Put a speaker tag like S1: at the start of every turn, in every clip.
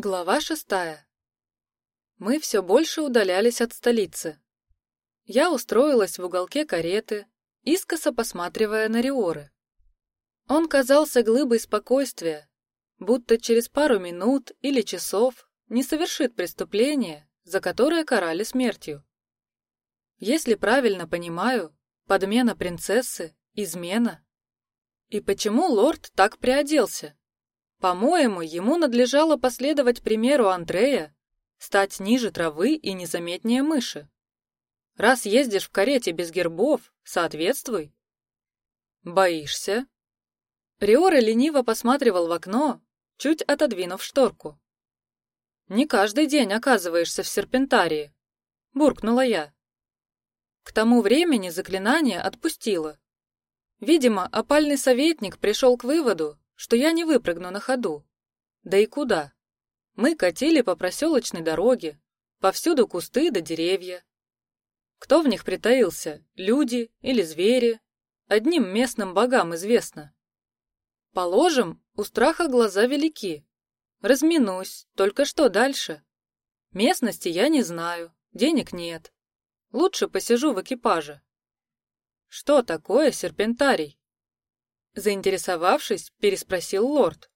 S1: Глава шестая. Мы все больше удалялись от столицы. Я устроилась в уголке кареты, искоса посматривая на Риоры. Он казался глыбой спокойствия, будто через пару минут или часов не совершит преступление, за которое карали смертью. Если правильно понимаю, подмена принцессы — измена. И почему лорд так приоделся? По-моему, ему надлежало последовать примеру Андрея, стать ниже травы и незаметнее мыши. Раз ездишь в карете без гербов, соответствуй. Боишься? Риора лениво посматривал в окно, чуть отодвинув шторку. Не каждый день оказываешься в серпентарии, буркнула я. К тому времени заклинание отпустило. Видимо, опальный советник пришел к выводу, что я не выпрыгну на ходу. Да и куда? Мы катили по проселочной дороге, повсюду кусты да деревья. Кто в них притаился, люди или звери? Одним местным богам известно. Положим, у страха глаза велики. Разминусь, только что дальше? Местности я не знаю, денег нет. Лучше посижу в экипаже. Что такое серпентарий? Заинтересовавшись, переспросил лорд.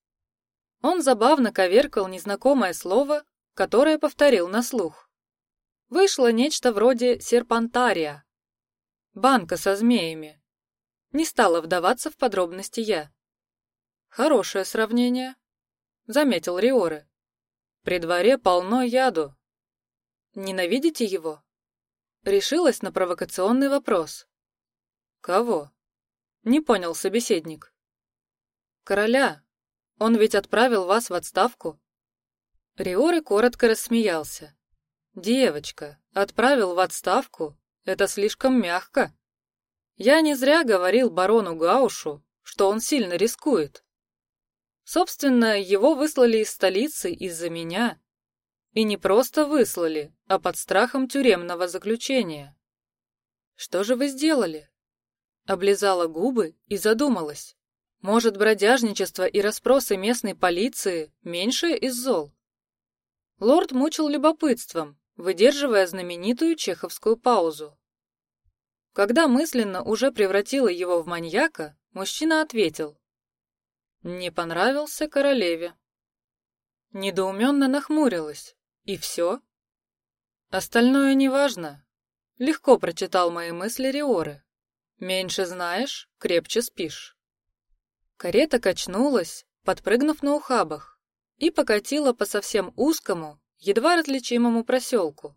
S1: Он забавно коверкал незнакомое слово, которое повторил на слух. Вышло нечто вроде серпантария. Банка со змеями. Не стала вдаваться в подробности я. Хорошее сравнение, заметил Риоры. При дворе полно яду. Ненавидите его? Решилась на провокационный вопрос. Кого? Не понял собеседник. Короля. Он ведь отправил вас в отставку. Риоры коротко рассмеялся. Девочка, отправил в отставку? Это слишком мягко. Я не зря говорил барону Гаушу, что он сильно рискует. Собственно, его выслали из столицы из-за меня. И не просто выслали, а под страхом тюремного заключения. Что же вы сделали? Облизала губы и задумалась. Может, бродяжничество и расспросы местной полиции меньше из зол? Лорд мучил любопытством, выдерживая знаменитую чеховскую паузу. Когда мысленно уже превратила его в маньяка, мужчина ответил: "Не понравился королеве". Недоуменно нахмурилась. И все? Остальное неважно. Легко прочитал мои мысли Риоры. Меньше знаешь, крепче спишь. Карета качнулась, подпрыгнув на ухабах, и покатила по совсем узкому, едва различимому проселку.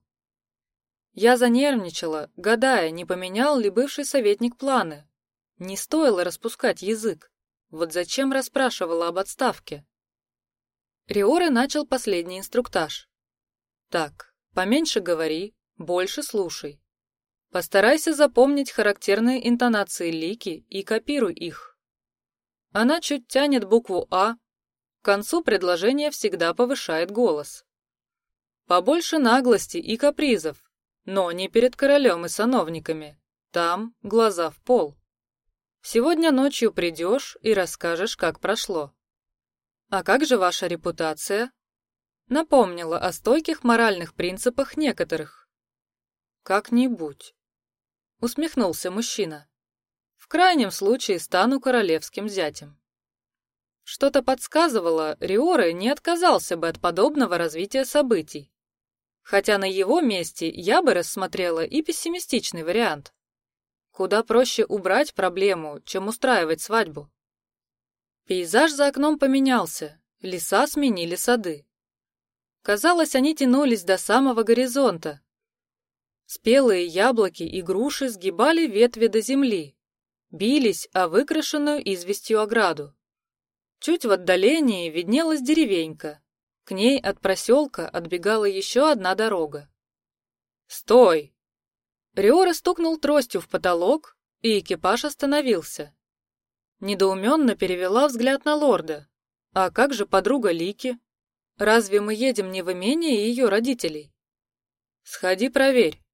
S1: Я занервничала, гадая, не поменял ли бывший советник планы. Не стоило распускать язык. Вот зачем расспрашивала об отставке? Риоры начал последний инструктаж. Так, поменьше говори, больше слушай. Постарайся запомнить характерные интонации Лики и копируй их. Она чуть тянет букву А, к концу предложения всегда повышает голос. Побольше наглости и капризов, но не перед королем и сановниками. Там глаза в пол. Сегодня ночью придешь и расскажешь, как прошло. А как же ваша репутация? Напомнила о стойких моральных принципах некоторых. Как-нибудь усмехнулся мужчина. В крайнем случае стану королевским зятем. Что-то подсказывало, Риоре не отказался бы от подобного развития событий. Хотя на его месте я бы рассмотрела и пессимистичный вариант. Куда проще убрать проблему, чем устраивать свадьбу. Пейзаж за окном поменялся, леса сменили сады. Казалось, они тянулись до самого горизонта, Спелые яблоки и груши сгибали ветви до земли, бились о выкрашенную известью ограду. Чуть в отдалении виднелась деревенька. К ней от проселка отбегала еще одна дорога. Стой! Риора стукнул тростью в потолок, и экипаж остановился. Недоуменно перевела взгляд на лорда. А как же подруга Лики? Разве мы едем не в имение ее родителей? Сходи проверь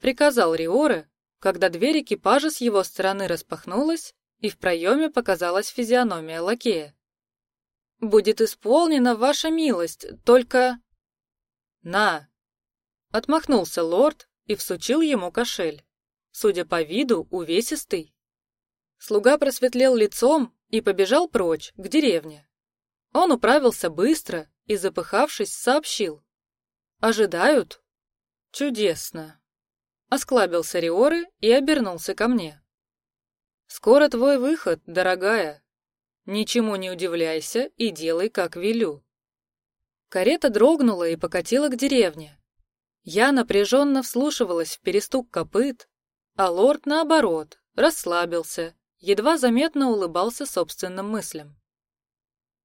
S1: приказал Риоре, когда дверь экипажа с его стороны распахнулась и в проеме показалась физиономия лакея. будет исполнена ваша милость, только...» «На!» — отмахнулся лорд и всучил ему кошель. Судя по виду, увесистый. Слуга просветлел лицом и побежал прочь, к деревне. Он управился быстро и, запыхавшись, сообщил. «Ожидают?» «Чудесно!» Осклабился Риоры и обернулся ко мне. «Скоро твой выход, дорогая. Ничему не удивляйся и делай, как велю». Карета дрогнула и покатила к деревне. Я напряженно вслушивалась в перестук копыт, а лорд, наоборот, расслабился, едва заметно улыбался собственным мыслям.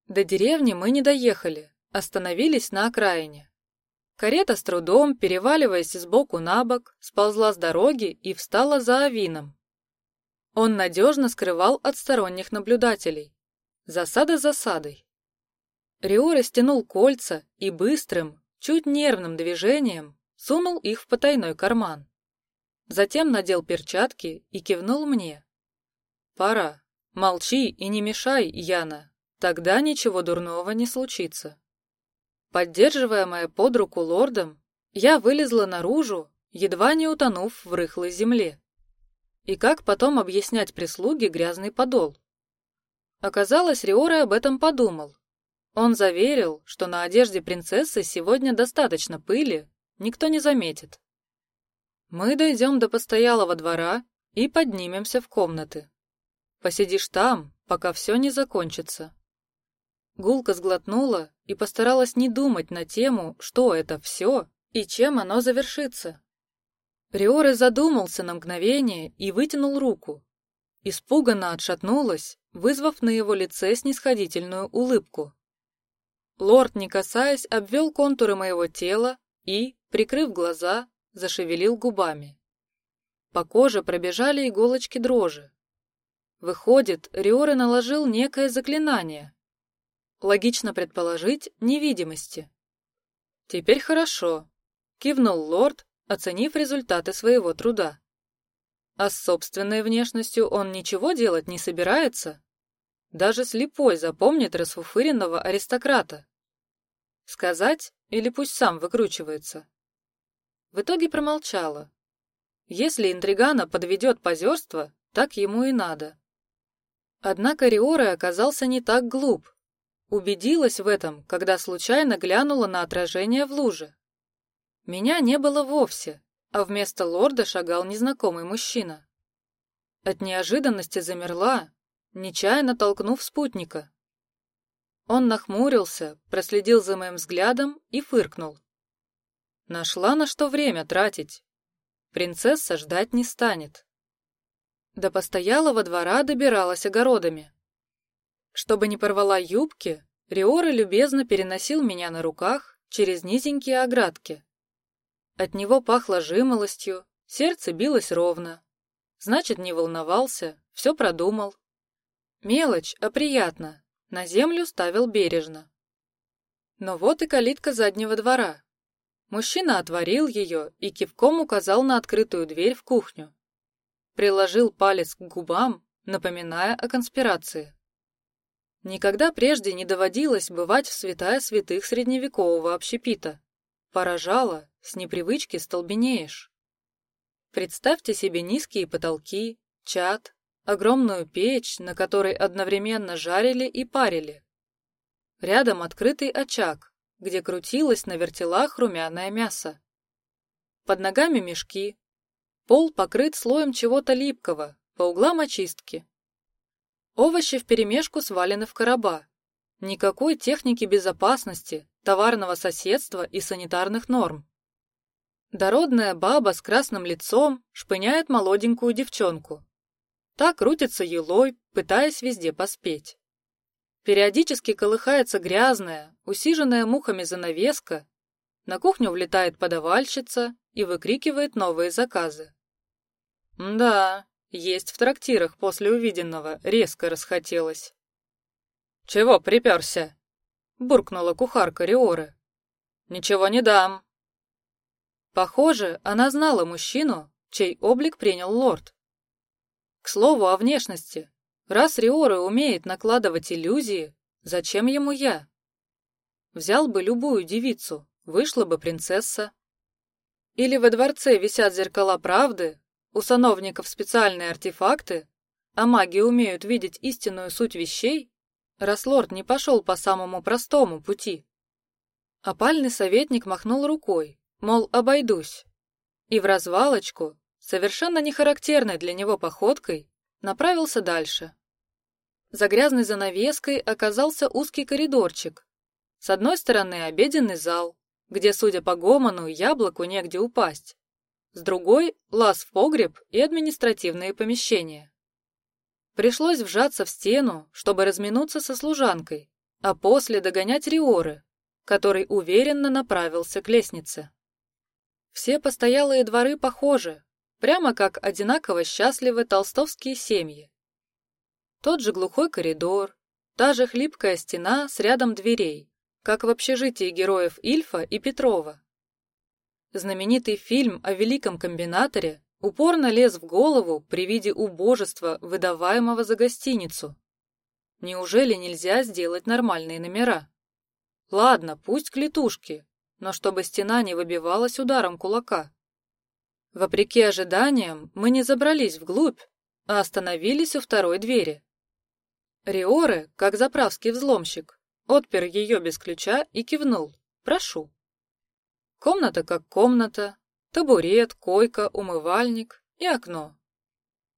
S1: До деревни мы не доехали, остановились на окраине. Карета с трудом, переваливаясь сбоку на бок, сползла с дороги и встала за авином. Он надежно скрывал от сторонних наблюдателей. Засада засадой. Рио стянул кольца и быстрым, чуть нервным движением сунул их в потайной карман. Затем надел перчатки и кивнул мне. «Пора. Молчи и не мешай, Яна. Тогда ничего дурного не случится». Поддерживаемая под руку лордом, я вылезла наружу, едва не утонув в рыхлой земле. И как потом объяснять прислуге грязный подол? Оказалось, Риоры об этом подумал. Он заверил, что на одежде принцессы сегодня достаточно пыли, никто не заметит. Мы дойдем до постоялого двора и поднимемся в комнаты. Посидишь там, пока все не закончится. Гулка сглотнула и постаралась не думать на тему, что это все и чем оно завершится. Риоры задумался на мгновение и вытянул руку. Испуганно отшатнулась, вызвав на его лице снисходительную улыбку. Лорд, не касаясь, обвел контуры моего тела и, прикрыв глаза, зашевелил губами. По коже пробежали иголочки дрожи. Выходит, Риоры наложил некое заклинание, Логично предположить невидимости. Теперь хорошо, кивнул лорд, оценив результаты своего труда. А с собственной внешностью он ничего делать не собирается. Даже слепой запомнит расфуфыренного аристократа. Сказать или пусть сам выкручивается. В итоге промолчала. Если интригана подведет позерство, так ему и надо. Однако Риоры оказался не так глуп. Убедилась в этом, когда случайно глянула на отражение в луже. Меня не было вовсе, а вместо лорда шагал незнакомый мужчина. От неожиданности замерла, нечаянно толкнув спутника. Он нахмурился, проследил за моим взглядом и фыркнул. Нашла на что время тратить. Принцесса ждать не станет. До постоялого двора добиралась огородами. Чтобы не порвала юбки, Риора любезно переносил меня на руках через низенькие оградки. От него пахло жимолостью, сердце билось ровно. Значит, не волновался, все продумал. Мелочь, а приятно. На землю ставил бережно. Но вот и калитка заднего двора. Мужчина отворил ее и кивком указал на открытую дверь в кухню. Приложил палец к губам, напоминая о конспирации. Никогда прежде не доводилось бывать в святая святых средневекового общепита. Поражало, с непривычки столбенеешь. Представьте себе низкие потолки, чад, огромную печь, на которой одновременно жарили и парили. Рядом открытый очаг, где крутилось на вертелах румяное мясо. Под ногами мешки. Пол покрыт слоем чего-то липкого, по углам очистки. Овощи вперемешку свалены в короба. Никакой техники безопасности, товарного соседства и санитарных норм. Дородная баба с красным лицом шпыняет молоденькую девчонку. Та крутится елой, пытаясь везде поспеть. Периодически колыхается грязная, усиженная мухами занавеска. На кухню влетает подавальщица и выкрикивает новые заказы. Да, есть в трактирах после увиденного резко расхотелось. Чего приперся? буркнула кухарка Риоры. Ничего не дам. Похоже, она знала мужчину, чей облик принял лорд. К слову о внешности. Раз Риоры умеет накладывать иллюзии, Зачем ему я? Взял бы любую девицу, вышла бы принцесса. Или во дворце висят зеркала правды, у сановников специальные артефакты, а маги умеют видеть истинную суть вещей, раз лорд не пошел по самому простому пути. Опальный советник махнул рукой, мол, обойдусь, и в развалочку, совершенно не характерной для него походкой, направился дальше. За грязной занавеской оказался узкий коридорчик. С одной стороны обеденный зал, где, судя по гомону, яблоку негде упасть. С другой — лаз в погреб и административные помещения. Пришлось вжаться в стену, чтобы разминуться со служанкой, а после догонять Риоры, который уверенно направился к лестнице. Все постоялые дворы похожи, прямо как одинаково счастливы толстовские семьи. Тот же глухой коридор, та же хлипкая стена с рядом дверей, как в общежитии героев Ильфа и Петрова. Знаменитый фильм о великом комбинаторе упорно лез в голову при виде убожества, выдаваемого за гостиницу. Неужели нельзя сделать нормальные номера? Ладно, пусть клетушки, но чтобы стена не выбивалась ударом кулака. Вопреки ожиданиям, мы не забрались вглубь, а остановились у второй двери. Риоре, как заправский взломщик, отпер ее без ключа и кивнул. «Прошу». Комната как комната, табурет, койка, умывальник и окно.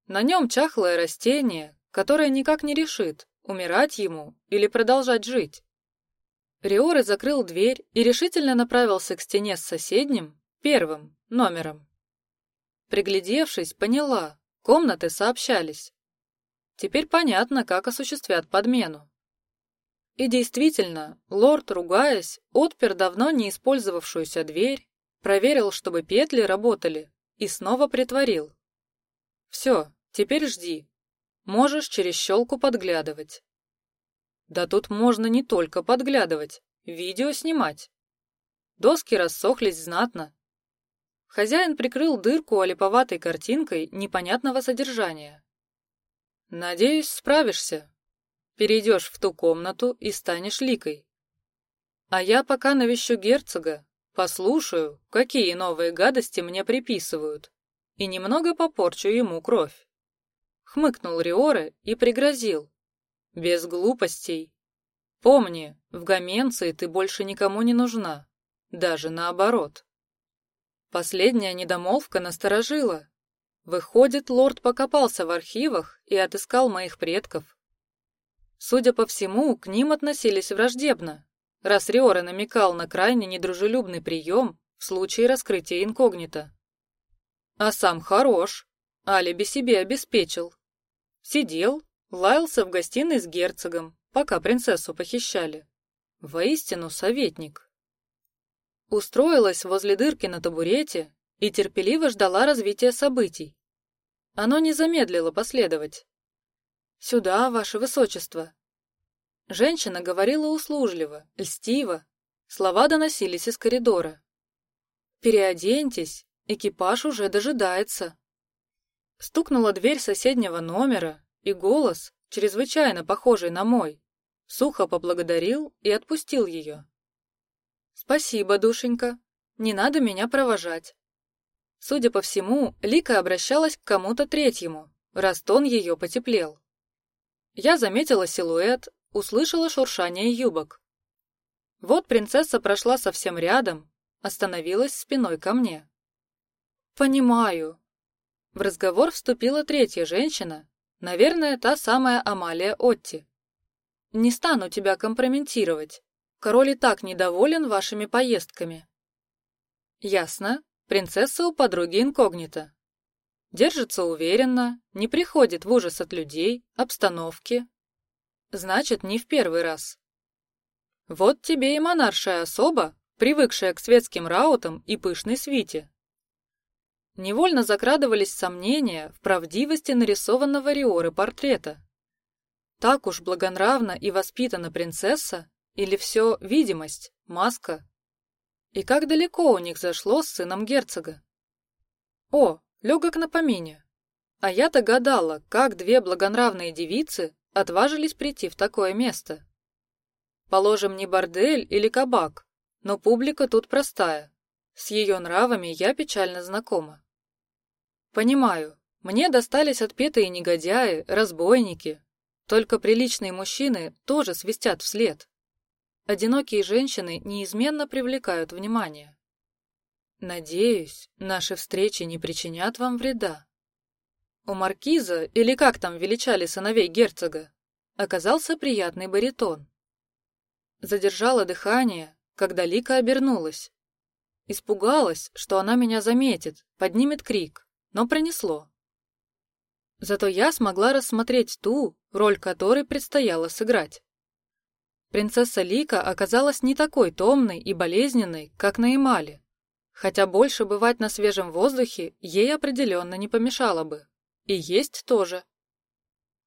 S1: На нем чахлое растение, которое никак не решит, умирать ему или продолжать жить. Риоре закрыл дверь и решительно направился к стене с соседним, первым, номером. Приглядевшись, поняла, комнаты сообщались. Теперь понятно, как осуществят подмену. И действительно, лорд, ругаясь, отпер давно не использовавшуюся дверь, проверил, чтобы петли работали, и снова притворил. Все, теперь жди. Можешь через щелку подглядывать. Да тут можно не только подглядывать, видео снимать. Доски рассохлись знатно. Хозяин прикрыл дырку олиповатой картинкой непонятного содержания. Надеюсь, справишься. Перейдешь в ту комнату и станешь ликой. А я пока навещу герцога, послушаю, какие новые гадости мне приписывают, и немного попорчу ему кровь. Хмыкнул Риоре и пригрозил. Без глупостей. Помни, в Гаменции ты больше никому не нужна. Даже наоборот. Последняя недомолвка насторожила. Выходит, лорд покопался в архивах и отыскал моих предков. Судя по всему, к ним относились враждебно, раз Риора намекал на крайне недружелюбный прием в случае раскрытия инкогнито. А сам хорош, алиби себе обеспечил. Сидел, лаялся в гостиной с герцогом, пока принцессу похищали. Воистину советник. Устроилась возле дырки на табурете и терпеливо ждала развития событий. Оно не замедлило последовать. «Сюда, ваше высочество!» Женщина говорила услужливо, льстиво. Слова доносились из коридора. «Переоденьтесь, экипаж уже дожидается». Стукнула дверь соседнего номера, и голос, чрезвычайно похожий на мой, сухо поблагодарил и отпустил ее. «Спасибо, душенька, не надо меня провожать. Судя по всему, Лика обращалась к кому-то третьему, раз тон ее потеплел. Я заметила силуэт, услышала шуршание юбок. Вот принцесса прошла совсем рядом, остановилась спиной ко мне. «Понимаю». В разговор вступила третья женщина, наверное, та самая Амалия Отти. «Не стану тебя компрометировать. Король и так недоволен вашими поездками». «Ясно. Принцесса у подруги инкогнито. Держится уверенно, не приходит в ужас от людей, обстановки. Значит, не в первый раз. Вот тебе и монаршая особа, привыкшая к светским раутам и пышной свите. Невольно закрадывались сомнения в правдивости нарисованного Риоры портрета. Так уж благонравна и воспитана принцесса, или все видимость, маска, и как далеко у них зашло с сыном герцога. О, легок на помине. А я-то гадала, как две благонравные девицы отважились прийти в такое место. Положим, не бордель или кабак, но публика тут простая. С ее нравами я печально знакома. Понимаю, мне достались отпетые негодяи, разбойники. Только приличные мужчины тоже свистят вслед. Одинокие женщины неизменно привлекают внимание. Надеюсь, наши встречи не причинят вам вреда. У маркиза, или как там величали сыновей герцога, оказался приятный баритон. Задержала дыхание, когда Лика обернулась. Испугалась, что она меня заметит, поднимет крик, но пронесло. Зато я смогла рассмотреть ту, роль которой предстояло сыграть. Принцесса Лика оказалась не такой томной и болезненной, как на Эмале, хотя больше бывать на свежем воздухе ей определенно не помешало бы. И есть тоже.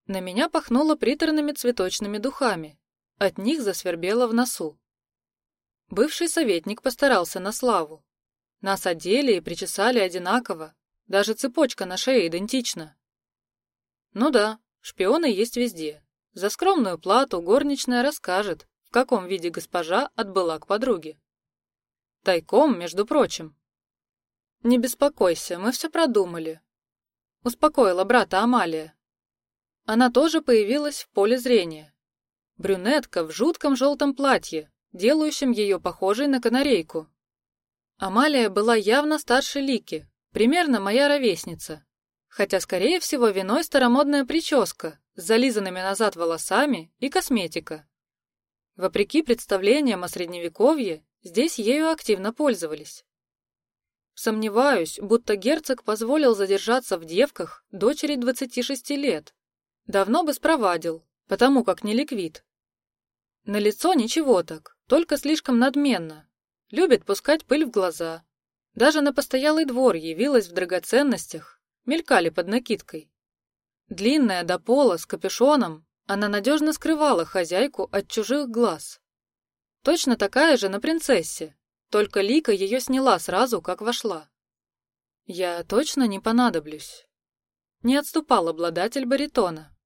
S1: На меня пахнуло приторными цветочными духами, от них засвербело в носу. Бывший советник постарался на славу. Нас одели и причесали одинаково, даже цепочка на шее идентична. Ну да, шпионы есть везде. За скромную плату горничная расскажет, в каком виде госпожа отбыла к подруге. Тайком, между прочим. Не беспокойся, мы все продумали. Успокоила брата Амалия. Она тоже появилась в поле зрения. Брюнетка в жутком желтом платье, делающем ее похожей на канарейку. Амалия была явно старше Лики, примерно моя ровесница, хотя, скорее всего, виной старомодная прическа с зализанными назад волосами и косметика. Вопреки представлениям о средневековье, здесь ею активно пользовались. Сомневаюсь, будто герцог позволил задержаться в девках дочери 26 лет. Давно бы спровадил, потому как не ликвид. На лицо ничего так, только слишком надменно. Любит пускать пыль в глаза. Даже на постоялый двор явилась в драгоценностях, мелькали под накидкой. Длинная до пола с капюшоном, она надежно скрывала хозяйку от чужих глаз. Точно такая же на принцессе, только Лика ее сняла сразу, как вошла. Я точно не понадоблюсь. Не отступал обладатель баритона.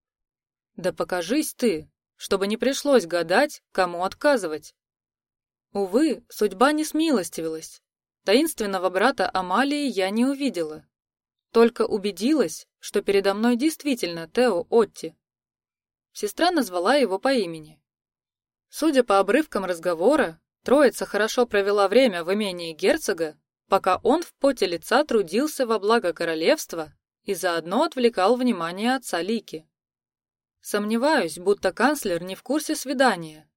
S1: Да покажись ты, чтобы не пришлось гадать, кому отказывать. Увы, судьба не смилостивилась. Таинственного брата Амалии я не увидела. Только убедилась, что передо мной действительно Тео Отти. Сестра назвала его по имени. Судя по обрывкам разговора, троица хорошо провела время в имении герцога, пока он в поте лица трудился во благо королевства и заодно отвлекал внимание отца Лики. Сомневаюсь, будто канцлер не в курсе свидания.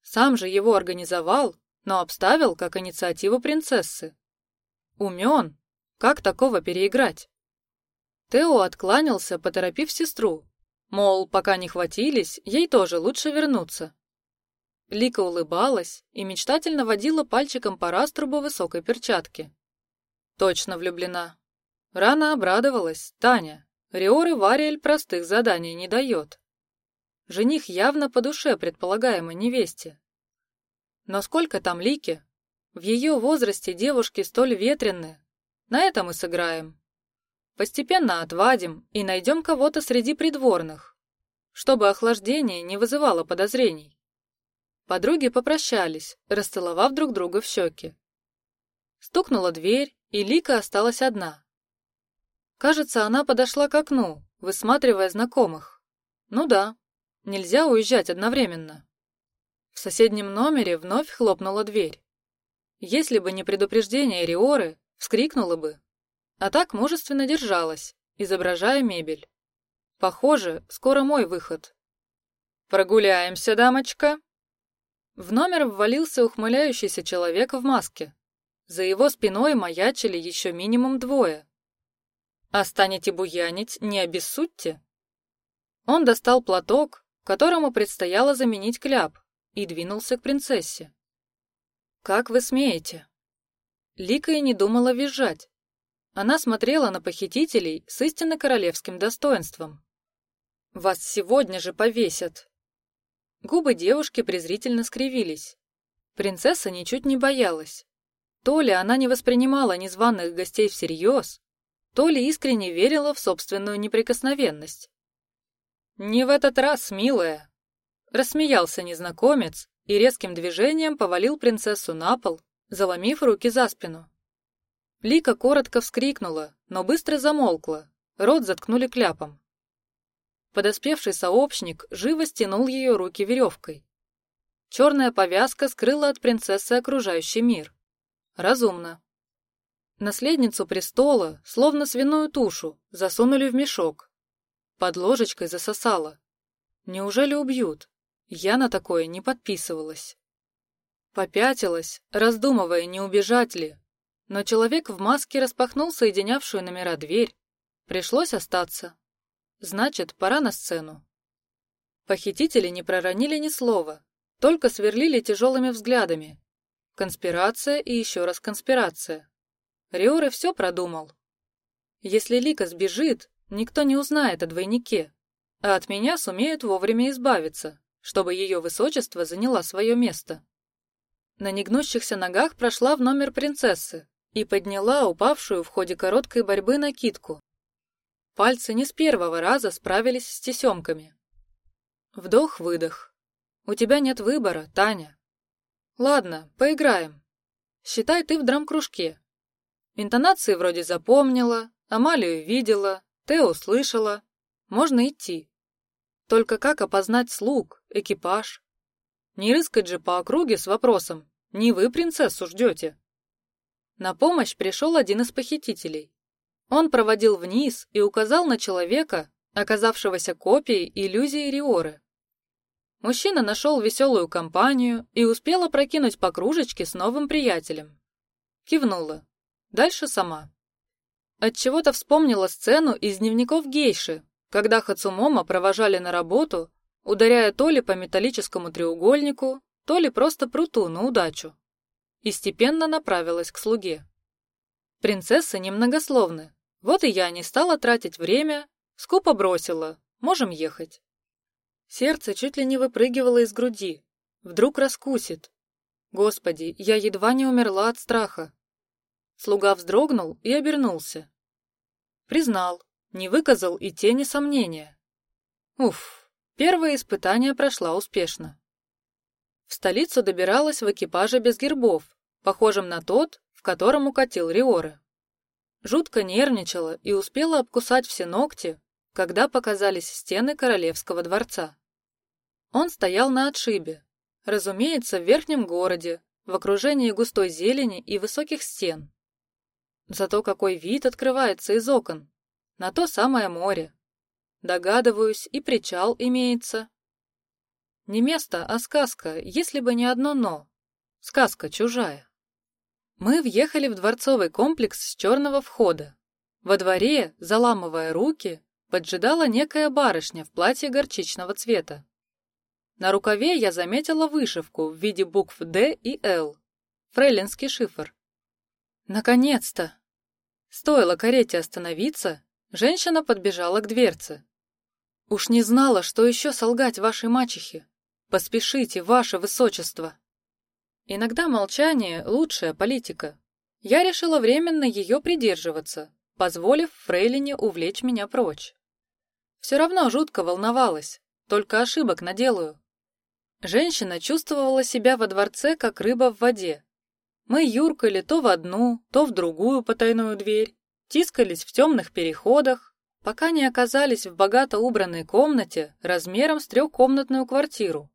S1: Сам же его организовал, но обставил как инициативу принцессы. Умен, как такого переиграть? Тео откланялся, поторопив сестру, мол, пока не хватились, ей тоже лучше вернуться. Лика улыбалась и мечтательно водила пальчиком по раструбу высокой перчатки. Точно влюблена. Рано обрадовалась Таня. Риоры Вариэль простых заданий не дает. Жених явно по душе предполагаемой невесте. Но сколько там Лики? В ее возрасте девушки столь ветреные. На этом и сыграем. Постепенно отвадим и найдем кого-то среди придворных, чтобы охлаждение не вызывало подозрений. Подруги попрощались, расцеловав друг друга в щеки. Стукнула дверь, и Лика осталась одна. Кажется, она подошла к окну, высматривая знакомых. Ну да, нельзя уезжать одновременно. В соседнем номере вновь хлопнула дверь. Если бы не предупреждение Риоры, вскрикнула бы, а так мужественно держалась, изображая мебель. Похоже, скоро мой выход. Прогуляемся, дамочка. В номер ввалился ухмыляющийся человек в маске. За его спиной маячили еще минимум двое. А станете буянить, не обессудьте. Он достал платок, которому предстояло заменить кляп, и двинулся к принцессе. Как вы смеете? Лика и не думала визжать. Она смотрела на похитителей с истинно королевским достоинством. Вас сегодня же повесят. Губы девушки презрительно скривились. Принцесса ничуть не боялась. То ли она не воспринимала незваных гостей всерьез, то ли искренне верила в собственную неприкосновенность. Не в этот раз, милая. Рассмеялся незнакомец, и резким движением повалил принцессу на пол, заломив руки за спину. Лика коротко вскрикнула, но быстро замолкла, рот заткнули кляпом. Подоспевший сообщник живо стянул ее руки веревкой. Черная повязка скрыла от принцессы окружающий мир. Разумно. Наследницу престола, словно свиную тушу, засунули в мешок. Под ложечкой засосало. Неужели убьют? Я на такое не подписывалась. Попятилась, раздумывая, не убежать ли. Но человек в маске распахнул соединявшую номера дверь. Пришлось остаться. Значит, пора на сцену. Похитители не проронили ни слова, только сверлили тяжелыми взглядами. Конспирация и еще раз конспирация. Риоры все продумал. Если Лика сбежит, никто не узнает о двойнике, а от меня сумеют вовремя избавиться, чтобы ее высочество заняла свое место. На негнущихся ногах прошла в номер принцессы и подняла упавшую в ходе короткой борьбы накидку. Пальцы не с первого раза справились с тесемками. Вдох-выдох. У тебя нет выбора, Таня. Ладно, поиграем. Считай, ты в драм-кружке. Интонации вроде запомнила, Амалию видела, ты услышала. Можно идти. Только как опознать слуг, экипаж? Не рыскать же по округе с вопросом: не вы принцессу ждете? На помощь пришел один из похитителей. Он проводил вниз и указал на человека, оказавшегося копией иллюзии Риоры. Мужчина нашел веселую компанию и успел опрокинуть по кружечке с новым приятелем. Кивнула. Дальше сама. От чего-то вспомнила сцену из дневников гейши, когда Хацумома провожали на работу, ударяя то ли по металлическому треугольнику, то ли просто пруту на удачу, и степенно направилась к слуге. Принцессы немногословны, вот и я не стала тратить время, скупо бросила. Можем ехать. Сердце чуть ли не выпрыгивало из груди. Вдруг раскусит. Господи, я едва не умерла от страха. Слуга вздрогнул и обернулся. Признал, не выказал и тени сомнения. Уф, первое испытание прошло успешно. В столицу добиралась в экипаже без гербов, похожем на тот, в котором укатил Риоры. Жутко нервничала и успела обкусать все ногти, когда показались стены королевского дворца. Он стоял на отшибе, разумеется, в верхнем городе, в окружении густой зелени и высоких стен. Зато какой вид открывается из окон на то самое море. Догадываюсь, и причал имеется. Не место, а сказка, если бы не одно но. Сказка чужая. Мы въехали в дворцовый комплекс с черного входа. Во дворе, заламывая руки, поджидала некая барышня в платье горчичного цвета. На рукаве я заметила вышивку в виде букв Д и Л. Фрейлинский шифр. Наконец-то! Стоило карете остановиться, женщина подбежала к дверце. Уж не знала, что еще солгать вашей мачехе. Поспешите, ваше высочество. Иногда молчание лучшая политика. Я решила временно ее придерживаться, позволив Фрейлине увлечь меня прочь. Все равно жутко волновалась, только ошибок наделаю. Женщина чувствовала себя во дворце как рыба в воде. Мы юркали то в одну, то в другую потайную дверь, тискались в темных переходах, пока не оказались в богато убранной комнате размером с трехкомнатную квартиру.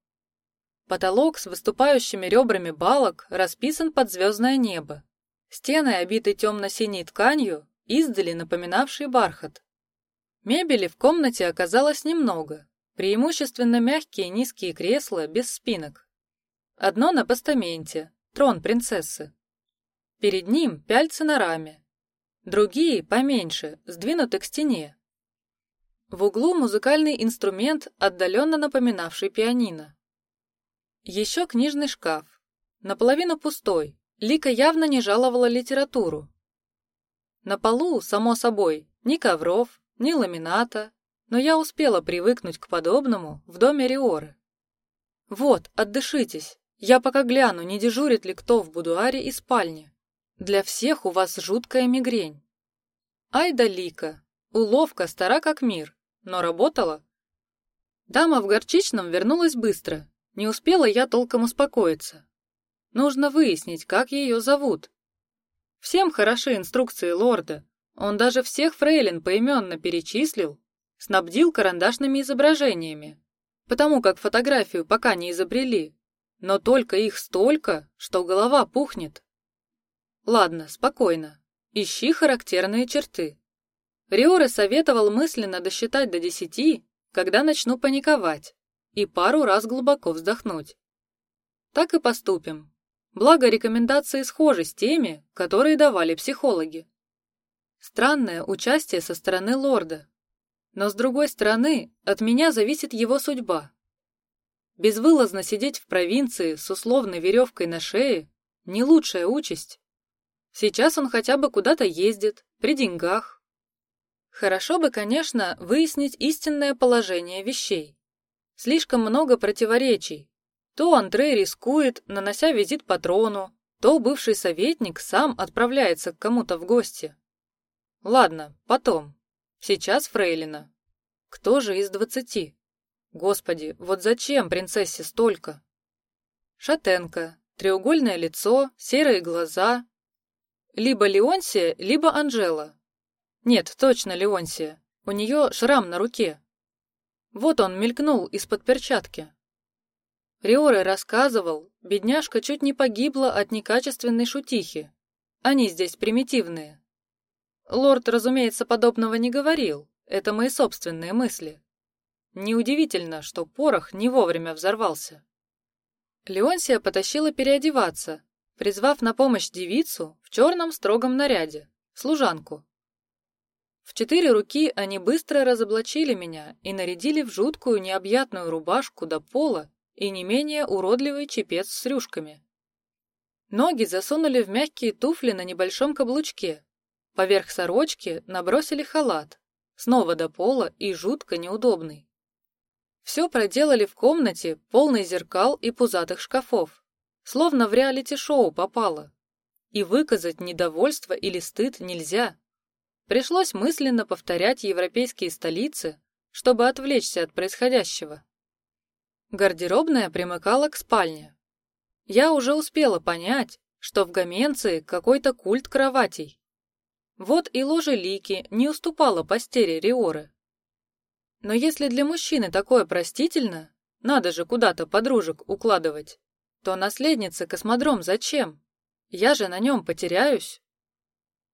S1: Потолок с выступающими ребрами балок расписан под звездное небо. Стены обиты темно-синей тканью, издали напоминавшей бархат. Мебели в комнате оказалось немного, преимущественно мягкие низкие кресла без спинок. Одно на постаменте, трон принцессы. Перед ним пяльцы на раме. Другие, поменьше, сдвинуты к стене. В углу музыкальный инструмент, отдаленно напоминавший пианино. Еще книжный шкаф, наполовину пустой. Лика явно не жаловала литературу. На полу, само собой, ни ковров, ни ламината, но я успела привыкнуть к подобному в доме Риоры. Вот, отдышитесь. Я пока гляну, не дежурит ли кто в будуаре и спальне. Для всех у вас жуткая мигрень. Ай да Лика, уловка стара как мир, но работала. Дама в горчичном вернулась быстро, Не успела я толком успокоиться. Нужно выяснить, как ее зовут. Всем хороши инструкции лорда. Он даже всех фрейлин поименно перечислил, снабдил карандашными изображениями, потому как фотографию пока не изобрели. Но только их столько, что голова пухнет. Ладно, спокойно. Ищи характерные черты. Риоре советовал мысленно досчитать до десяти, когда начну паниковать, и пару раз глубоко вздохнуть. Так и поступим. Благо рекомендации схожи с теми, которые давали психологи. Странное участие со стороны лорда, но с другой стороны от меня зависит его судьба. Безвылазно сидеть в провинции с условной веревкой на шее не лучшая участь. Сейчас он хотя бы куда-то ездит, при деньгах, Хорошо бы, конечно, выяснить истинное положение вещей. Слишком много противоречий. То Андрей рискует, нанося визит патрону, то бывший советник сам отправляется к кому-то в гости. Ладно, потом. Сейчас Фрейлина. Кто же из двадцати? Господи, вот зачем принцессе столько? Шатенка, треугольное лицо, серые глаза. Либо Леонсия, либо Анжела. Нет, точно Леонсия. У нее шрам на руке. Вот он мелькнул из-под перчатки. Риоре рассказывал, бедняжка чуть не погибла от некачественной шутихи. Они здесь примитивные. Лорд, разумеется, подобного не говорил. Это мои собственные мысли. Неудивительно, что порох не вовремя взорвался. Леонсия потащила переодеваться, призвав на помощь девицу в черном строгом наряде, служанку. В четыре руки они быстро разоблачили меня и нарядили в жуткую необъятную рубашку до пола и не менее уродливый чепец с рюшками. Ноги засунули в мягкие туфли на небольшом каблучке. Поверх сорочки набросили халат, снова до пола и жутко неудобный. Все проделали в комнате, полной зеркал и пузатых шкафов, словно в реалити-шоу попало. И выказать недовольство или стыд нельзя. Пришлось мысленно повторять европейские столицы, чтобы отвлечься от происходящего. Гардеробная примыкала к спальне. Я уже успела понять, что в Гаменции какой-то культ кроватей. Вот и ложе Лики не уступала постели Риоры. Но если для мужчины такое простительно, надо же куда-то подружек укладывать, то наследнице космодром зачем? Я же на нем потеряюсь.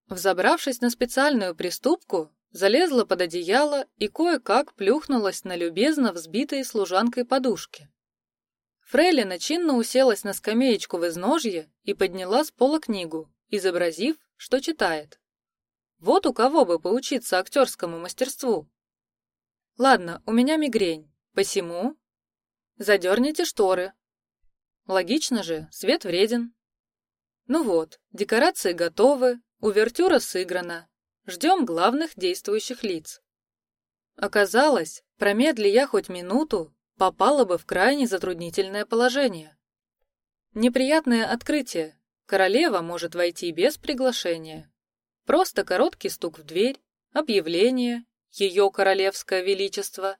S1: Взобравшись на специальную приступку, залезла под одеяло и кое-как плюхнулась на любезно взбитые служанкой подушки. Фрейлина чинно уселась на скамеечку в изножье и подняла с пола книгу, изобразив, что читает. Вот у кого бы поучиться актерскому мастерству. Ладно, у меня мигрень, посему задерните шторы. Логично же, свет вреден. Ну вот, декорации готовы, Увертюра сыграна. Ждем главных действующих лиц. Оказалось, промедли я хоть минуту, попала бы в крайне затруднительное положение. Неприятное открытие. Королева может войти без приглашения. Просто короткий стук в дверь, объявление, ее королевское величество,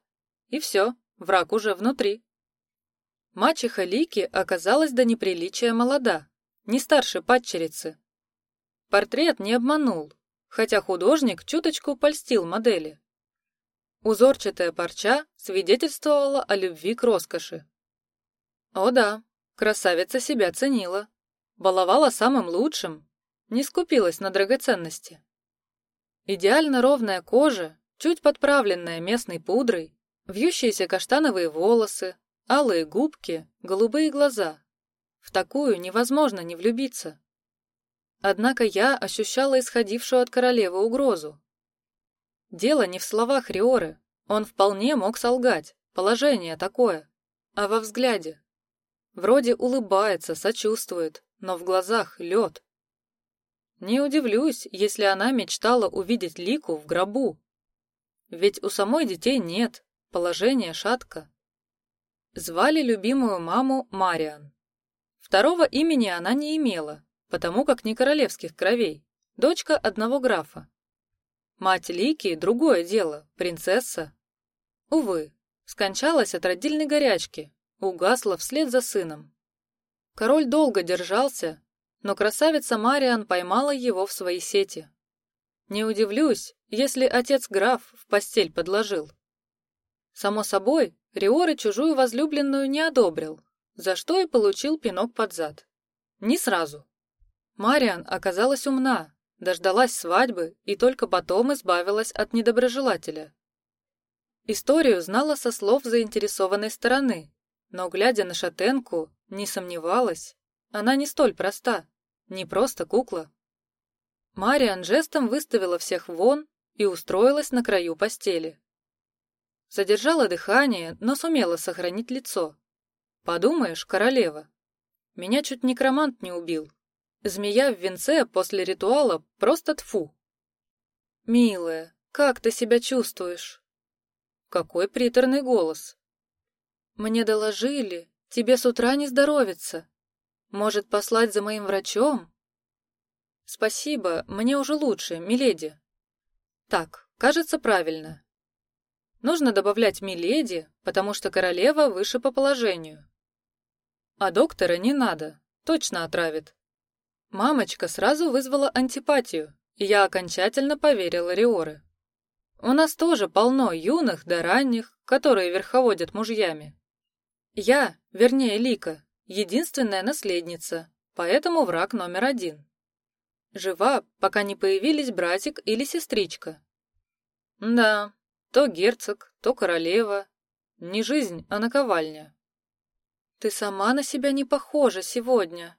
S1: и все, враг уже внутри. Мачеха Лики оказалась до неприличия молода, не старше падчерицы, Портрет не обманул, хотя художник чуточку польстил модели. Узорчатая парча свидетельствовала о любви к роскоши. О да, красавица себя ценила, баловала самым лучшим, не скупилась на драгоценности. Идеально ровная кожа, чуть подправленная местной пудрой, вьющиеся каштановые волосы, алые губки, голубые глаза. В такую невозможно не влюбиться. Однако я ощущала исходившую от королевы угрозу. Дело не в словах Риоры, он вполне мог солгать, положение такое, а во взгляде. Вроде улыбается, сочувствует, но в глазах лед. Не удивлюсь, если она мечтала увидеть Лику в гробу. Ведь у самой детей нет, положение шатко. Звали любимую маму Мариан. Второго имени она не имела, потому как не королевских кровей, дочка одного графа. Мать Лики другое дело, принцесса. Увы, скончалась от родильной горячки, угасла вслед за сыном. Король долго держался, но красавица Мариан поймала его в свои сети. Не удивлюсь, если отец граф в постель подложил. Само собой, Риоры чужую возлюбленную не одобрил, за что и получил пинок под зад. Не сразу. Мариан оказалась умна, дождалась свадьбы и только потом избавилась от недоброжелателя. Историю знала со слов заинтересованной стороны, но глядя на шатенку, не сомневалась, она не столь проста, не просто кукла. Мариан жестом выставила всех вон и устроилась на краю постели. Задержала дыхание, но сумела сохранить лицо. Подумаешь, королева. Меня чуть некромант не убил. Змея в венце после ритуала просто тфу. Милая, как ты себя чувствуешь? Какой приторный голос. Мне доложили, тебе с утра не здоровится. Может, послать за моим врачом? Спасибо, мне уже лучше, миледи. Так, кажется, правильно. Нужно добавлять миледи, потому что королева выше по положению. А доктора не надо, точно отравит. Мамочка сразу вызвала антипатию, и я окончательно поверила Риоры. У нас тоже полно юных да ранних, которые верховодят мужьями. Я, вернее Лика, единственная наследница, поэтому враг номер один. Жива, пока не появились братик или сестричка. Да, то герцог, то королева. Не жизнь, а наковальня. Ты сама на себя не похожа сегодня.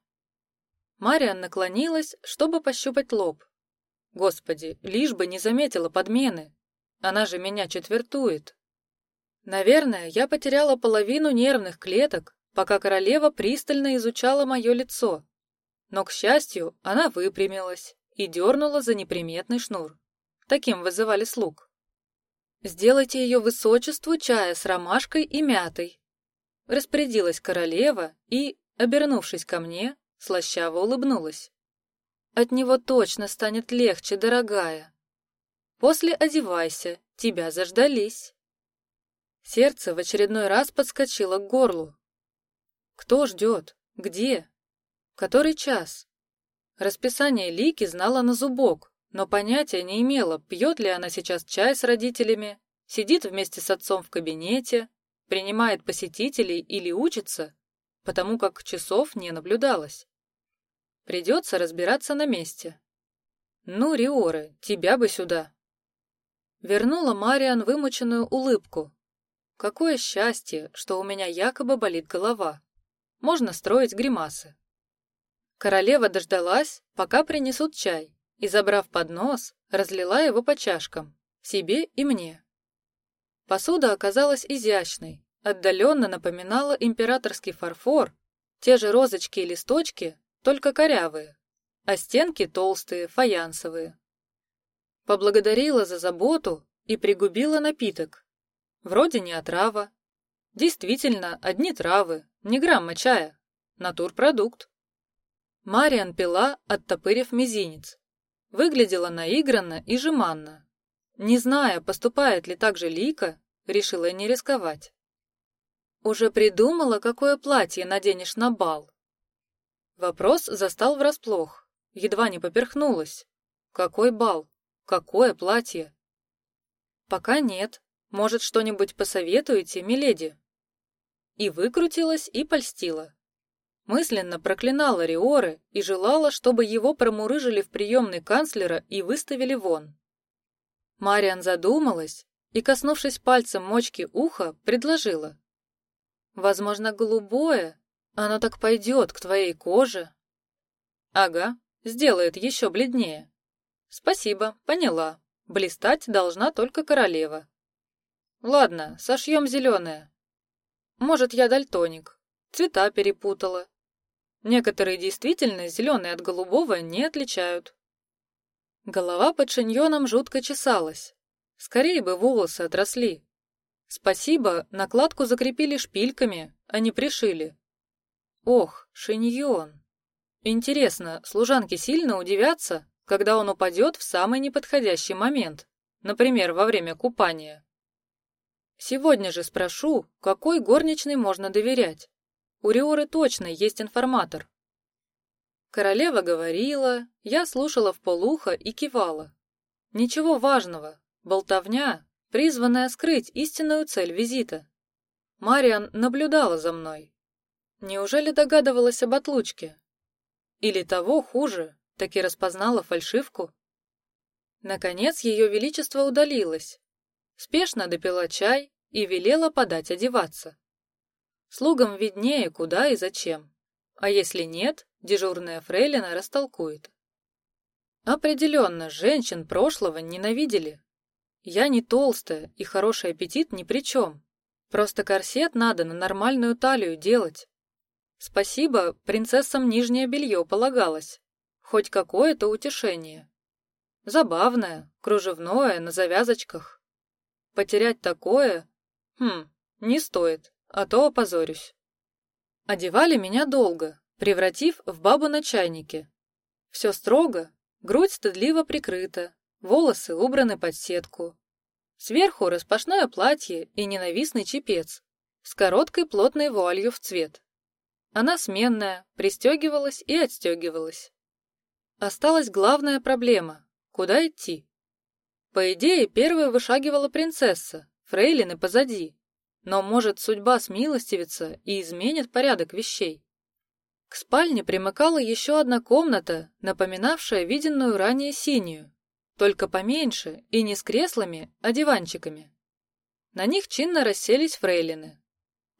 S1: Мариан наклонилась, чтобы пощупать лоб. Господи, лишь бы не заметила подмены. Она же меня четвертует. Наверное, я потеряла половину нервных клеток, пока королева пристально изучала мое лицо. Но, к счастью, она выпрямилась и дернула за неприметный шнур. Таким вызывали слуг. Сделайте ее высочеству чая с ромашкой и мятой. Распорядилась королева и, обернувшись ко мне, слащаво улыбнулась. От него точно станет легче, дорогая. После одевайся, тебя заждались. Сердце в очередной раз подскочило к горлу. Кто ждет? Где? Который час? Расписание Лики знала на зубок, но понятия не имела, пьет ли она сейчас чай с родителями, сидит вместе с отцом в кабинете, принимает посетителей или учится, потому как часов не наблюдалось. Придется разбираться на месте. Ну, Риоры, тебя бы сюда. Вернула Мариан вымученную улыбку. Какое счастье, что у меня якобы болит голова. Можно строить гримасы. Королева дождалась, пока принесут чай, и, забрав поднос, разлила его по чашкам, себе и мне. Посуда оказалась изящной, отдаленно напоминала императорский фарфор, те же розочки и листочки, только корявые, а стенки толстые, фаянсовые. Поблагодарила за заботу и пригубила напиток. Вроде не отрава. Действительно, одни травы, не грамма чая. Натурпродукт. Мариан пила, оттопырив мизинец. Выглядела наигранно и жеманно. Не зная, поступает ли так же Лика, решила не рисковать. Уже придумала, какое платье наденешь на бал. Вопрос застал врасплох. Едва не поперхнулась. Какой бал? Какое платье? Пока нет. Может, что-нибудь посоветуете, миледи? И выкрутилась, и польстила. Мысленно проклинала Риоры и желала, чтобы его промурыжили в приемной канцлера и выставили вон. Мариан задумалась и, коснувшись пальцем мочки уха, предложила. «Возможно, голубое. Оно так пойдет к твоей коже». «Ага, сделает еще бледнее». «Спасибо, поняла. Блистать должна только королева». «Ладно, сошьем зеленое». «Может, я дальтоник. Цвета перепутала. Некоторые действительно зеленый от голубого не отличают. Голова под шиньоном жутко чесалась. Скорее бы волосы отросли. Спасибо, накладку закрепили шпильками, а не пришили. Ох, шиньон. Интересно, служанки сильно удивятся, когда он упадет в самый неподходящий момент, например, во время купания. Сегодня же спрошу, какой горничной можно доверять. У Риоры точно есть информатор. Королева говорила, я слушала в полухо и кивала. Ничего важного, болтовня, призванная скрыть истинную цель визита. Мариан наблюдала за мной. Неужели догадывалась об отлучке? Или того хуже, таки распознала фальшивку? Наконец ее величество удалилось. Спешно допила чай и велела подать одеваться. Слугам виднее, куда и зачем. А если нет, дежурная фрейлина растолкует. Определенно, женщин прошлого ненавидели. Я не толстая, и хороший аппетит ни при чем. Просто корсет надо на нормальную талию делать. Спасибо, принцессам нижнее белье полагалось. Хоть какое-то утешение. Забавное, кружевное, на завязочках. Потерять такое? Хм, не стоит, а то опозорюсь. Одевали меня долго, превратив в бабу на чайнике. Все строго, грудь стыдливо прикрыта, волосы убраны под сетку. Сверху распашное платье и ненавистный чепец с короткой плотной вуалью в цвет. Она сменная, пристегивалась и отстегивалась. Осталась главная проблема — куда идти? По идее, первой вышагивала принцесса, фрейлины позади. Но может судьба смилостивится и изменит порядок вещей. К спальне примыкала еще одна комната, напоминавшая виденную ранее синюю, только поменьше и не с креслами, а диванчиками. На них чинно расселись фрейлины.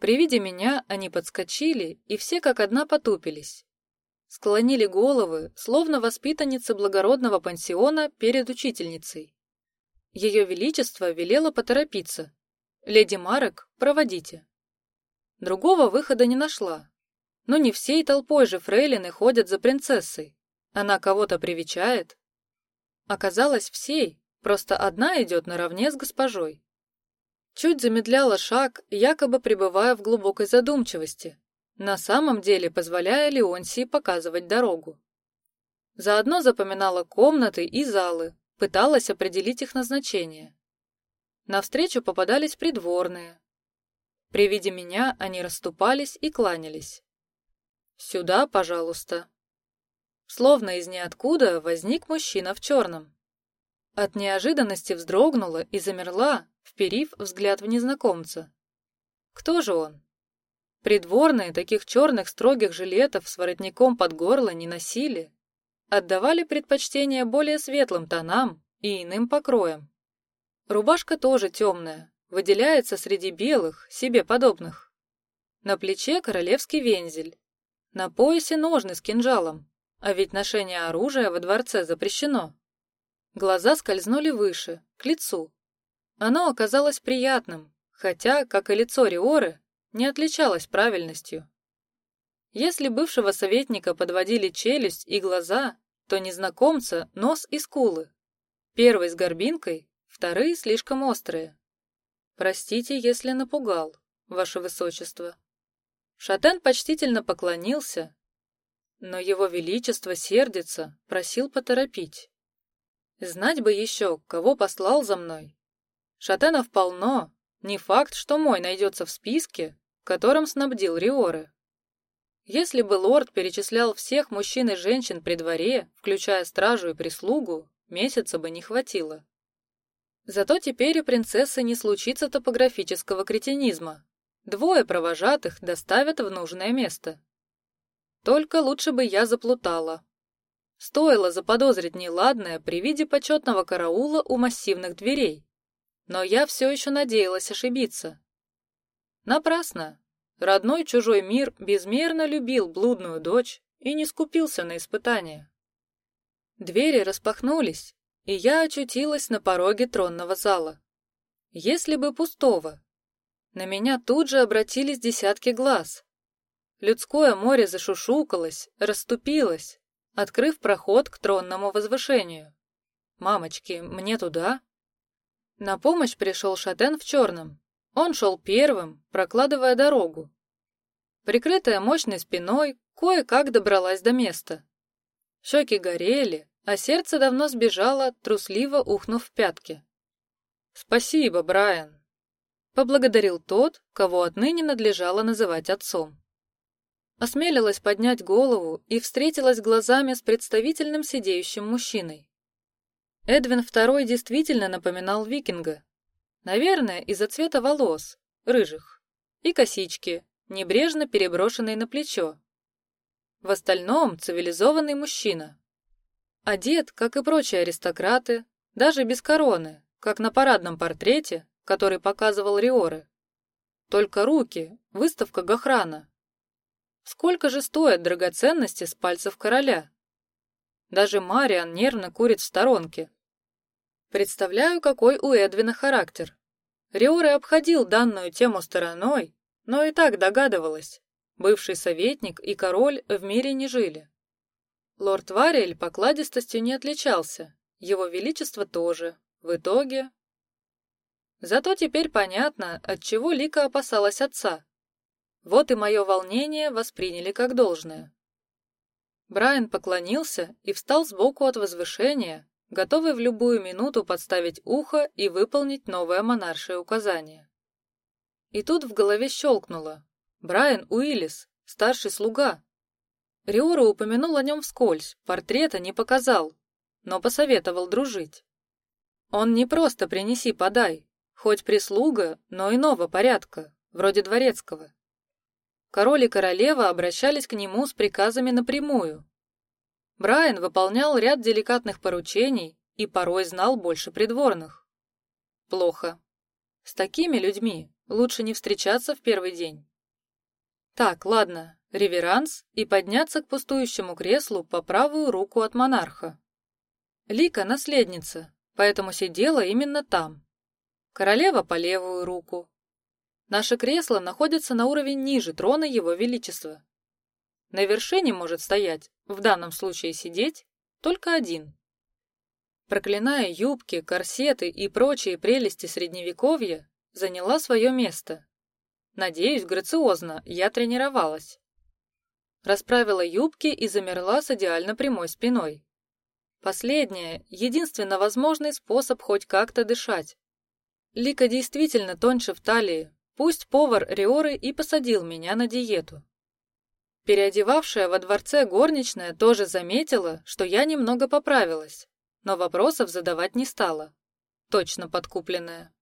S1: При виде меня они подскочили и все как одна потупились. Склонили головы, словно воспитанницы благородного пансиона перед учительницей. Ее величество велело поторопиться. Леди Марек, проводите. Другого выхода не нашла, но не всей толпой же фрейлины ходят за принцессой. Она кого-то привечает. Оказалось, всей, просто одна идет наравне с госпожой. Чуть замедляла шаг, якобы пребывая в глубокой задумчивости, на самом деле позволяя Леонсии показывать дорогу. Заодно запоминала комнаты и залы, пыталась определить их назначение. Навстречу попадались придворные. При виде меня они расступались и кланялись. Сюда, пожалуйста. Словно из ниоткуда возник мужчина в черном. От неожиданности вздрогнула и замерла, вперив взгляд в незнакомца. Кто же он? Придворные таких черных строгих жилетов с воротником под горло не носили, отдавали предпочтение более светлым тонам и иным покроям. Рубашка тоже темная, выделяется среди белых, себе подобных. На плече королевский вензель, на поясе ножны с кинжалом, а ведь ношение оружия во дворце запрещено. Глаза скользнули выше, к лицу. Оно оказалось приятным, хотя, как и лицо Риоры, не отличалось правильностью. Если бывшего советника подводили челюсть и глаза, то незнакомца нос и скулы. Первый с горбинкой, вторые слишком острые. Простите, если напугал, ваше высочество. Шатен почтительно поклонился, но его величество сердится, просил поторопить. Знать бы еще, кого послал за мной. Шатенов полно, не факт, что мой найдется в списке, которым снабдил Риоры. Если бы лорд перечислял всех мужчин и женщин при дворе, включая стражу и прислугу, месяца бы не хватило. Зато теперь у принцессы не случится топографического кретинизма. Двое провожатых доставят в нужное место. Только лучше бы я заплутала. Стоило заподозрить неладное при виде почетного караула у массивных дверей. Но я все еще надеялась ошибиться. Напрасно. Родной чужой мир безмерно любил блудную дочь и не скупился на испытания. Двери распахнулись, и я очутилась на пороге тронного зала. Если бы пустого, на меня тут же обратились десятки глаз. Людское море зашушукалось, расступилось, открыв проход к тронному возвышению. Мамочки, мне туда? На помощь пришел Шатен в черном. Он шел первым, прокладывая дорогу. Прикрытая мощной спиной, кое-как добралась до места. Щеки горели, а сердце давно сбежало, трусливо ухнув в пятки. Спасибо, Брайан. поблагодарил тот, кого отныне надлежало называть отцом. Осмелилась поднять голову и встретилась глазами с представительным сидеющим мужчиной. Эдвин II действительно напоминал викинга. Наверное, из-за цвета волос, рыжих, и косички, небрежно переброшенной на плечо. В остальном цивилизованный мужчина. Одет, как и прочие аристократы, даже без короны, как на парадном портрете, который показывал Риоры. Только руки, выставка Гохрана. Сколько же стоят драгоценности с пальцев короля? Даже Мариан нервно курит в сторонке. Представляю, какой у Эдвина характер. Риоры обходил данную тему стороной, но и так догадывалась. Бывший советник и король в мире не жили. Лорд Вариэль покладистостью не отличался, его величество тоже. В итоге... Зато теперь понятно, от чего Лика опасалась отца. Вот и мое волнение восприняли как должное. Брайан поклонился и встал сбоку от возвышения, готовый в любую минуту подставить ухо и выполнить новое монаршее указание. И тут в голове щелкнуло. Брайан Уиллис, старший слуга. Риора упомянул о нем вскользь, портрета не показал, но посоветовал дружить. Он не просто принеси подай, хоть прислуга, но иного порядка, вроде дворецкого. Король и королева обращались к нему с приказами напрямую. Брайан выполнял ряд деликатных поручений и порой знал больше придворных. Плохо. С такими людьми лучше не встречаться в первый день. Так, ладно, реверанс и подняться к пустующему креслу по правую руку от монарха. Лика наследница, поэтому сидела именно там. Королева по левую руку. Наше кресло находится на уровень ниже трона Его Величества. На вершине может стоять, в данном случае сидеть, только один. Проклиная юбки, корсеты и прочие прелести средневековья, заняла свое место. Надеюсь, грациозно, я тренировалась. Расправила юбки и замерла с идеально прямой спиной. Последнее — единственно возможный способ хоть как-то дышать. Лика действительно тоньше в талии, пусть повар Риоры и посадил меня на диету. Переодевавшая во дворце горничная тоже заметила, что я немного поправилась, но вопросов задавать не стала. Точно подкупленная.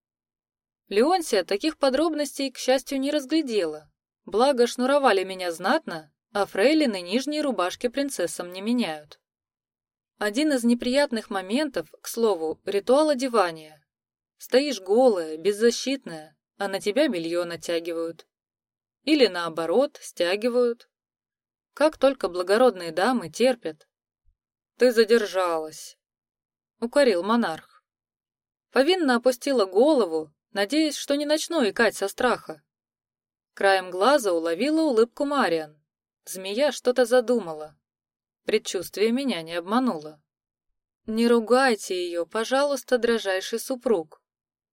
S1: Леонсия таких подробностей, к счастью, не разглядела. Благо, шнуровали меня знатно, а фрейлины нижние рубашки принцессам не меняют. Один из неприятных моментов, к слову, ритуал одевания. Стоишь голая, беззащитная, а на тебя белье натягивают. Или наоборот, стягивают. Как только благородные дамы терпят. Ты задержалась, укорил монарх. Повинно опустила голову, надеясь, что не начну икать со страха. Краем глаза уловила улыбку Мариан. Змея что-то задумала. Предчувствие меня не обмануло. Не ругайте ее, пожалуйста, дрожайший супруг.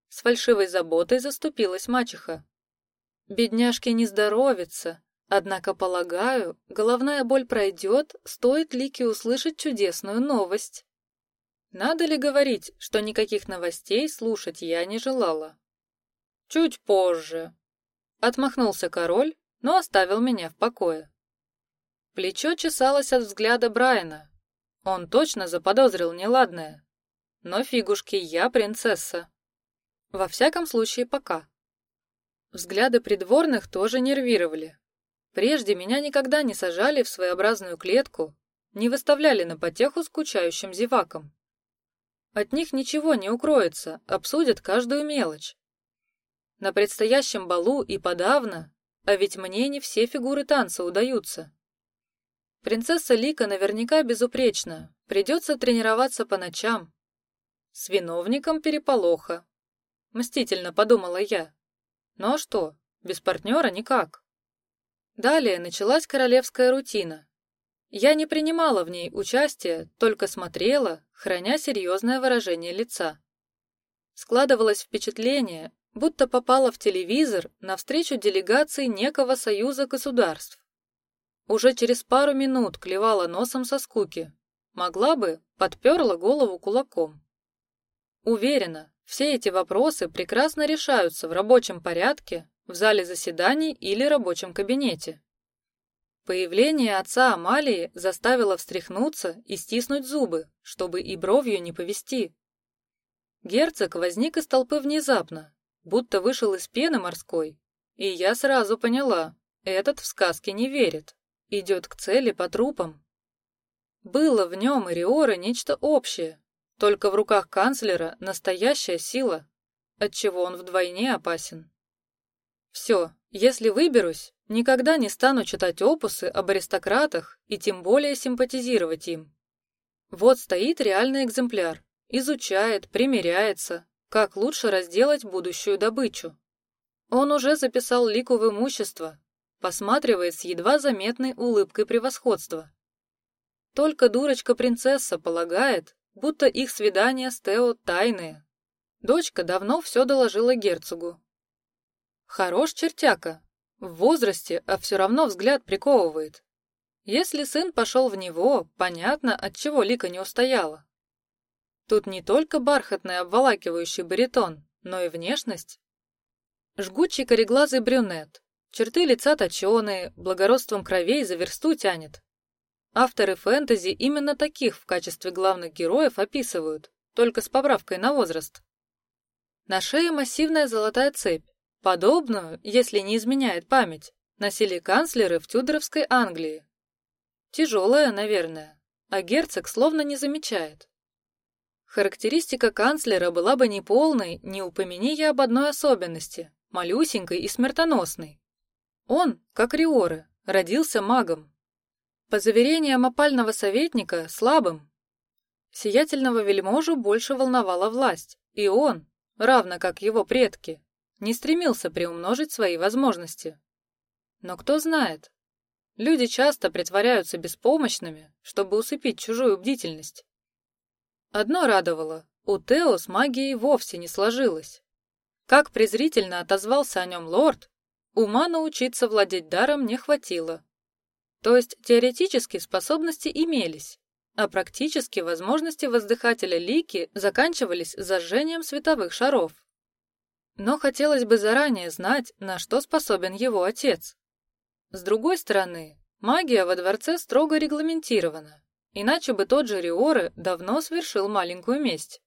S1: С фальшивой заботой заступилась мачеха. Бедняжке не здоровится, однако, полагаю, головная боль пройдет, стоит Лике услышать чудесную новость. Надо ли говорить, что никаких новостей слушать я не желала? Чуть позже. Отмахнулся король, но оставил меня в покое. Плечо чесалось от взгляда Брайана. Он точно заподозрил неладное. Но фигушки, я принцесса. Во всяком случае, пока. Взгляды придворных тоже нервировали. Прежде меня никогда не сажали в своеобразную клетку, не выставляли на потеху скучающим зевакам. От них ничего не укроется, обсудят каждую мелочь. На предстоящем балу и подавно, а ведь мне не все фигуры танца удаются. Принцесса Лика наверняка безупречна, придется тренироваться по ночам. С виновником переполоха. Мстительно подумала я. Ну а что, без партнера никак. Далее началась королевская рутина. Я не принимала в ней участия, только смотрела, храня серьезное выражение лица. Складывалось впечатление, будто попала в телевизор на встречу делегации некого союза государств. Уже через пару минут клевала носом со скуки. Могла бы, подперла голову кулаком. Уверена, Все эти вопросы прекрасно решаются в рабочем порядке, в зале заседаний или рабочем кабинете. Появление отца Амалии заставило встряхнуться и стиснуть зубы, чтобы и бровью не повести. Герцог возник из толпы внезапно, будто вышел из пены морской, и я сразу поняла, этот в сказки не верит, идет к цели по трупам. Было в нем и Риоры нечто общее, только в руках канцлера настоящая сила, отчего он вдвойне опасен. Все, если выберусь, никогда не стану читать опусы об аристократах и тем более симпатизировать им. Вот стоит реальный экземпляр, изучает, примеряется, как лучше разделать будущую добычу. Он уже записал лику в имущество, посматривает с едва заметной улыбкой превосходства. Только дурочка-принцесса полагает, будто их свидания с Тео тайные. Дочка давно все доложила герцогу. Хорош чертяка, в возрасте, а все равно взгляд приковывает. Если сын пошел в него, понятно, от чего Лика не устояла. Тут не только бархатный обволакивающий баритон, но и внешность. Жгучий кореглазый брюнет, черты лица точеные, благородством кровей за версту тянет. Авторы фэнтези именно таких в качестве главных героев описывают, только с поправкой на возраст. На шее массивная золотая цепь. Подобную, если не изменяет память, носили канцлеры в Тюдоровской Англии. Тяжелая, наверное, а герцог словно не замечает. Характеристика канцлера была бы неполной, не упомяни я об одной особенности, малюсенькой и смертоносной. Он, как Риоры, родился магом. По заверениям опального советника, слабым. Сиятельного вельможу больше волновала власть, и он, равно как его предки, не стремился приумножить свои возможности. Но кто знает? Люди часто притворяются беспомощными, чтобы усыпить чужую бдительность. Одно радовало, у Тео с магией вовсе не сложилось. Как презрительно отозвался о нем лорд, ума научиться владеть даром не хватило. То есть теоретически способности имелись, а практически возможности воздыхателя Лики заканчивались зажжением световых шаров. Но хотелось бы заранее знать, на что способен его отец. С другой стороны, магия во дворце строго регламентирована, Иначе бы тот же Риоры давно совершил маленькую месть.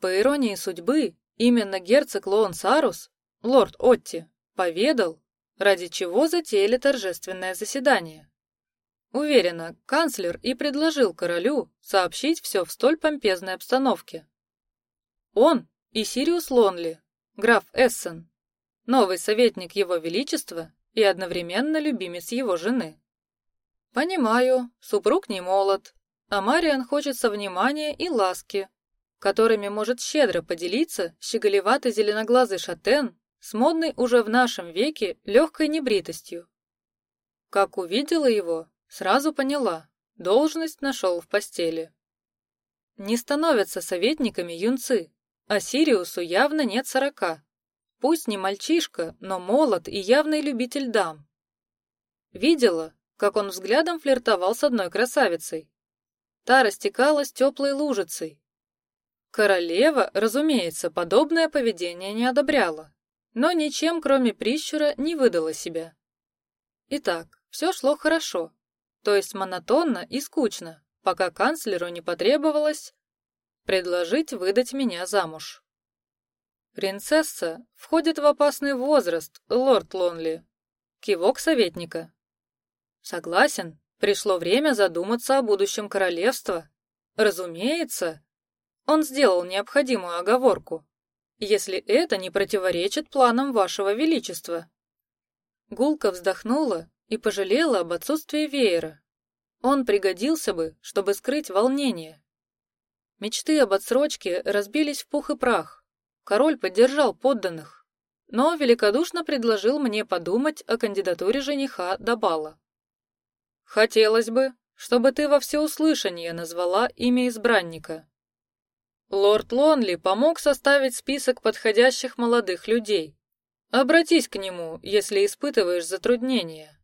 S1: По иронии судьбы, именно герцог Лоон Сарус, лорд Отти, поведал, ради чего затеяли торжественное заседание. Уверена, канцлер и предложил королю сообщить все в столь помпезной обстановке. Он и Сириус Лонли, граф Эссен, новый советник его величества и одновременно любимец его жены. Понимаю, супруг не молод, а Мариан хочется внимания и ласки, которыми может щедро поделиться щеголеватый зеленоглазый шатен с модной уже в нашем веке легкой небритостью. Как увидела его, сразу поняла, должность нашел в постели. Не становятся советниками юнцы, а Сириусу явно нет сорока. Пусть не мальчишка, но молод и явный любитель дам. Видела, как он взглядом флиртовал с одной красавицей. Та растекалась теплой лужицей. Королева, разумеется, подобное поведение не одобряла, но ничем, кроме прищура, не выдала себя. Итак, все шло хорошо, то есть монотонно и скучно, пока канцлеру не потребовалось предложить выдать меня замуж. Принцесса входит в опасный возраст, лорд Лонли. Кивок советника. Согласен, пришло время задуматься о будущем королевства. Разумеется, он сделал необходимую оговорку. Если это не противоречит планам вашего величества. Гулка вздохнула и пожалела об отсутствии веера. Он пригодился бы, чтобы скрыть волнение. Мечты об отсрочке разбились в пух и прах. Король поддержал подданных, но великодушно предложил мне подумать о кандидатуре жениха до бала. Хотелось бы, чтобы ты во всеуслышание назвала имя избранника. Лорд Лонли помог составить список подходящих молодых людей. Обратись к нему, если испытываешь затруднения.